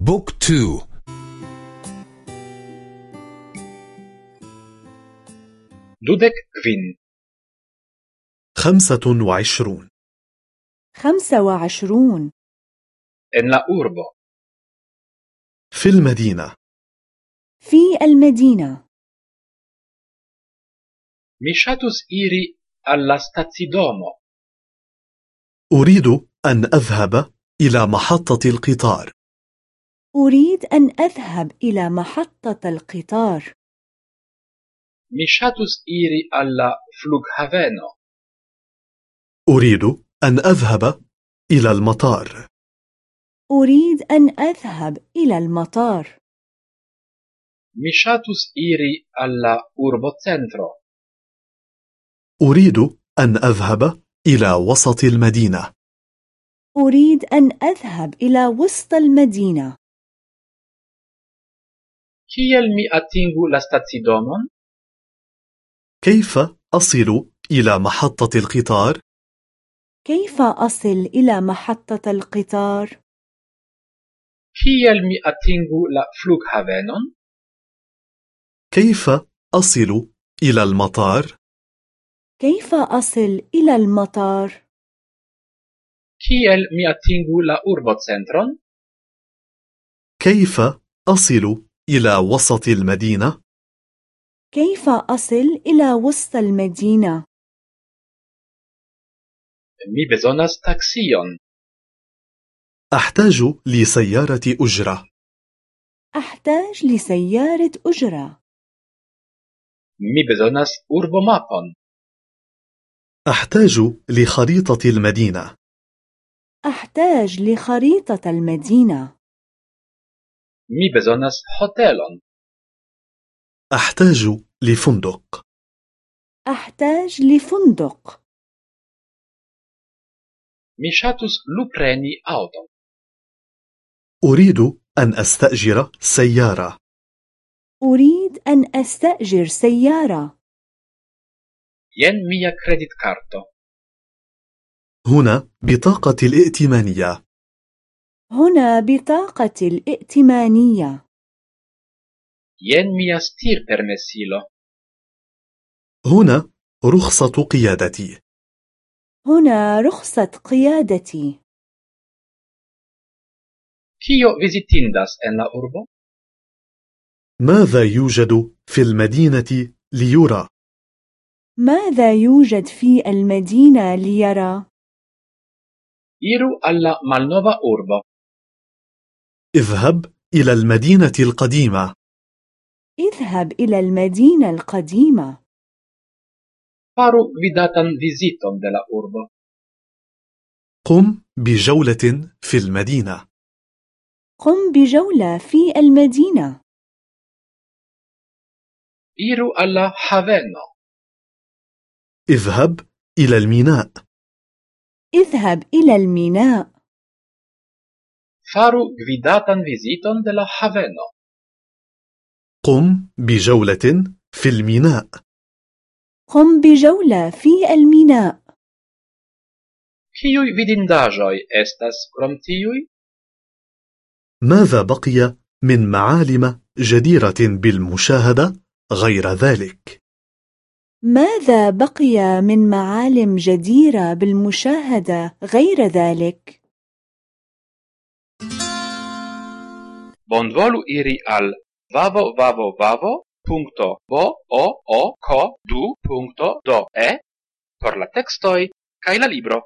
book two dudek kvin خمسة وعشرون. خمسة وعشرون. en la urbo في المدينة. في المدينة. mi ŝatus iri al la stacidomo أريد أن أذهب إلى محطة القطار. أريد أن أذهب إلى محطة القطار. ميشاتوس إيري alla flughaveno. أريد أن أذهب إلى المطار. أريد أن أذهب إلى المطار. ميشاتوس إيري alla urbocentro. أريد أن أذهب إلى وسط المدينة. أريد أن أذهب إلى وسط المدينة. Kiel mi atingu la stacidomon? كيف أصل إلى محطة القطار؟ كيف أصل إلى محطة القطار؟ Kiel mi atingu la flughavenon? كيف أصل إلى المطار؟ كيف أصل إلى المطار؟ Kiel mi atingu la urbocentron? كيف أصل إلى وسط المدينة؟ كيف أصل إلى وسط المدينة؟ Mi bezonas taxion. أحتاج لسيارة أجرة أحتاج لسيارة أجرة Mi bezonas urbomapon. أحتاج لخريطة المدينة أحتاج لخريطة المدينة Mi bezonas hotelon. أحتاج لفندق أحتاج لفندق Mi ŝatus lupreni aŭton. أريد أن أستأجر سيارة أريد أن أستأجر سيارة Jen mia kreditkarto. هنا بطاقة الائتمانية هنا بطاقة الائتمانية Jen mia stirpermesilo. هنا رخصة قيادتي هنا رخصة قيادتي Kio vizitindas en la urbo? ماذا يوجد في المدينة ليرى؟ ماذا يوجد في المدينة ليرى؟ Iru alla malnova urbo. اذهب إلى المدينة القديمة. اذهب إلى المدينة القديمة. Faru gvidatan viziton de la urbo. قم بجولة في المدينة. قم بجولة في المدينة. Iru alla haveno. اذهب إلى الميناء. اذهب إلى الميناء. Faru gvidatan viziton de la haveno. قم بجولة في الميناء قم بجولة في الميناء Kiuj vidindaĵoj estas krom tiuj? ماذا بقي من معالم جديرة بالمشاهدة غير ذلك؟ ماذا بقي من معالم جديرة بالمشاهدة غير ذلك؟ bonvolu iri al vavo vavo vavo punto bo o o ko du punto do e por la textoi kai la libro.